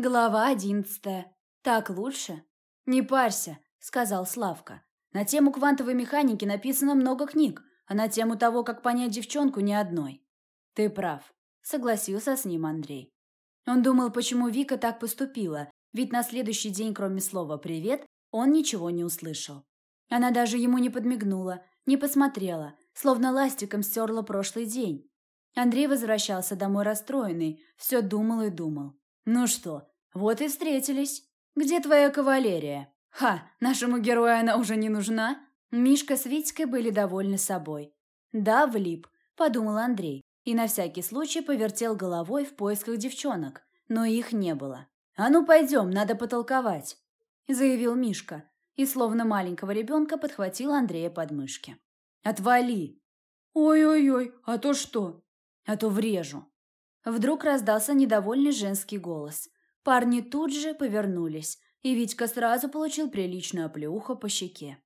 Глава одиннадцатая. Так лучше? Не парься, сказал Славка. На тему квантовой механики написано много книг, а на тему того, как понять девчонку, ни одной. Ты прав, согласился с ним Андрей. Он думал, почему Вика так поступила, ведь на следующий день, кроме слова «привет», он ничего не услышал. Она даже ему не подмигнула, не посмотрела, словно ластиком стерла прошлый день. Андрей возвращался домой расстроенный, все думал и думал. «Ну что, вот и встретились. Где твоя кавалерия? Ха, нашему герою она уже не нужна?» Мишка с Витькой были довольны собой. «Да, влип», – подумал Андрей, и на всякий случай повертел головой в поисках девчонок, но их не было. «А ну пойдем, надо потолковать», – заявил Мишка, и словно маленького ребенка подхватил Андрея под мышки. «Отвали!» «Ой-ой-ой, а то что?» «А то врежу!» Вдруг раздался недовольный женский голос. Парни тут же повернулись, и Витька сразу получил приличную оплеуху по щеке.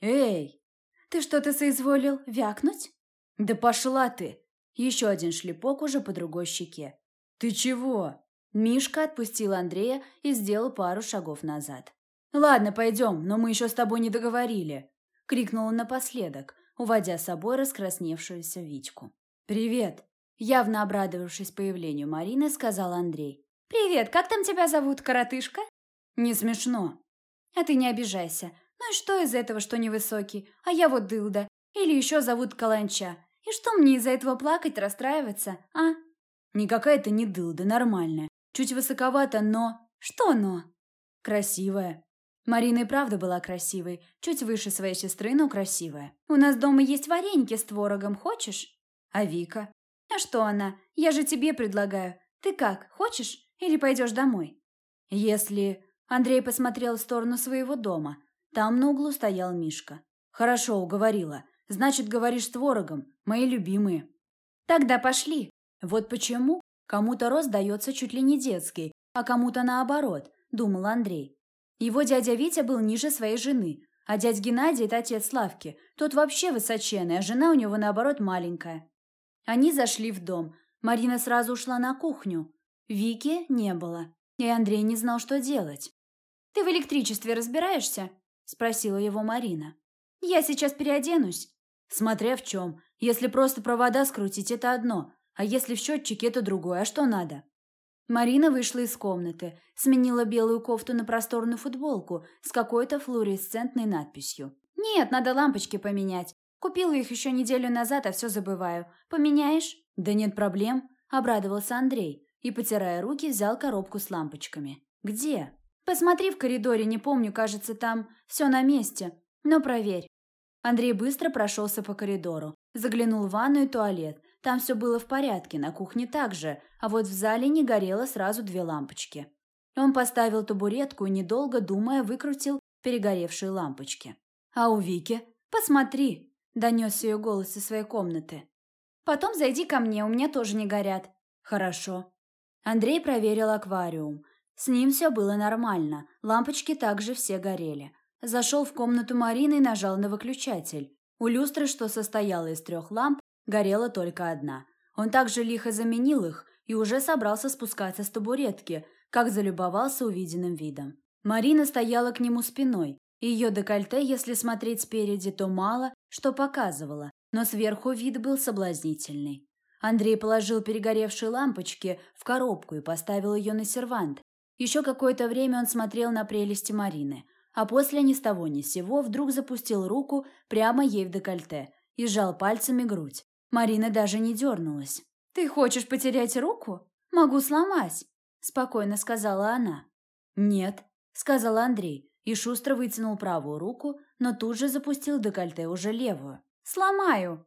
«Эй, ты что-то соизволил вякнуть?» «Да пошла ты!» Еще один шлепок уже по другой щеке. «Ты чего?» Мишка отпустил Андрея и сделал пару шагов назад. «Ладно, пойдем, но мы еще с тобой не договорили!» — крикнул он напоследок, уводя с собой раскрасневшуюся Витьку. «Привет!» Явно обрадовавшись появлению Марины, сказал Андрей. «Привет, как там тебя зовут, коротышка?» «Не смешно». «А ты не обижайся. Ну и что из этого, что невысокий? А я вот дылда. Или еще зовут Каланча. И что мне из-за этого плакать, расстраиваться, а?» «Никакая ты не дылда, нормальная. Чуть высоковато, но...» «Что но?» «Красивая». Марина и правда была красивой, чуть выше своей сестры, но красивая. «У нас дома есть вареньки с творогом, хочешь?» «А Вика?» «А что она? Я же тебе предлагаю. Ты как, хочешь? Или пойдешь домой?» «Если...» Андрей посмотрел в сторону своего дома. Там на углу стоял Мишка. «Хорошо, уговорила. Значит, говоришь с творогом. Мои любимые». «Тогда пошли». «Вот почему кому-то рост дается чуть ли не детский, а кому-то наоборот», — думал Андрей. Его дядя Витя был ниже своей жены, а дядь Геннадий – это отец Славки. Тот вообще высоченный, а жена у него, наоборот, маленькая. Они зашли в дом. Марина сразу ушла на кухню. Вики не было, и Андрей не знал, что делать. «Ты в электричестве разбираешься?» – спросила его Марина. «Я сейчас переоденусь». «Смотря в чем. Если просто провода скрутить – это одно, а если в счетчике – это другое. А что надо?» Марина вышла из комнаты, сменила белую кофту на просторную футболку с какой-то флуоресцентной надписью. «Нет, надо лампочки поменять. Купила их еще неделю назад, а все забываю. Поменяешь?» «Да нет проблем», – обрадовался Андрей и, потирая руки, взял коробку с лампочками. «Где?» «Посмотри в коридоре, не помню, кажется, там все на месте. Но проверь». Андрей быстро прошелся по коридору, заглянул в ванну и туалет. Там все было в порядке, на кухне также, а вот в зале не горело сразу две лампочки. Он поставил табуретку и, недолго думая, выкрутил перегоревшие лампочки. «А у Вики? Посмотри!» – донес ее голос из своей комнаты. «Потом зайди ко мне, у меня тоже не горят». «Хорошо». Андрей проверил аквариум. С ним все было нормально, лампочки также все горели. Зашел в комнату Марины и нажал на выключатель. У люстры, что состояла из трех ламп, горела только одна. Он также лихо заменил их и уже собрался спускаться с табуретки, как залюбовался увиденным видом. Марина стояла к нему спиной, ее декольте, если смотреть спереди, то мало, что показывало, но сверху вид был соблазнительный. Андрей положил перегоревшие лампочки в коробку и поставил ее на сервант. Еще какое-то время он смотрел на прелести Марины, а после ни с того ни с сего вдруг запустил руку прямо ей в декольте и сжал пальцами грудь. Марина даже не дернулась. «Ты хочешь потерять руку? Могу сломать», – спокойно сказала она. «Нет», – сказал Андрей, и шустро вытянул правую руку, но тут же запустил декольте уже левую. «Сломаю!»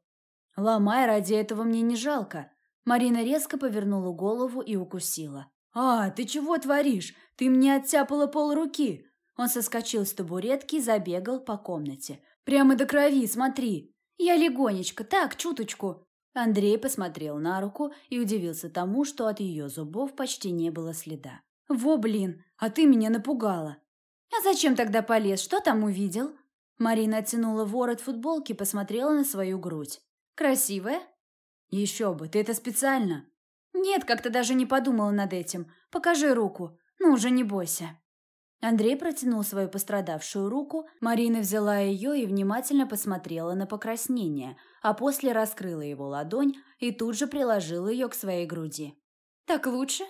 «Ломай, ради этого мне не жалко!» Марина резко повернула голову и укусила. «А, ты чего творишь? Ты мне оттяпала пол руки!» Он соскочил с табуретки и забегал по комнате. «Прямо до крови, смотри!» «Я легонечко, так, чуточку!» Андрей посмотрел на руку и удивился тому, что от ее зубов почти не было следа. «Во, блин, а ты меня напугала!» «А зачем тогда полез? Что там увидел?» Марина оттянула ворот футболки, посмотрела на свою грудь. «Красивая?» «Еще бы, ты это специально?» «Нет, как-то даже не подумала над этим. Покажи руку. Ну уже не бойся». Андрей протянул свою пострадавшую руку, Марина взяла ее и внимательно посмотрела на покраснение, а после раскрыла его ладонь и тут же приложила ее к своей груди. «Так лучше?»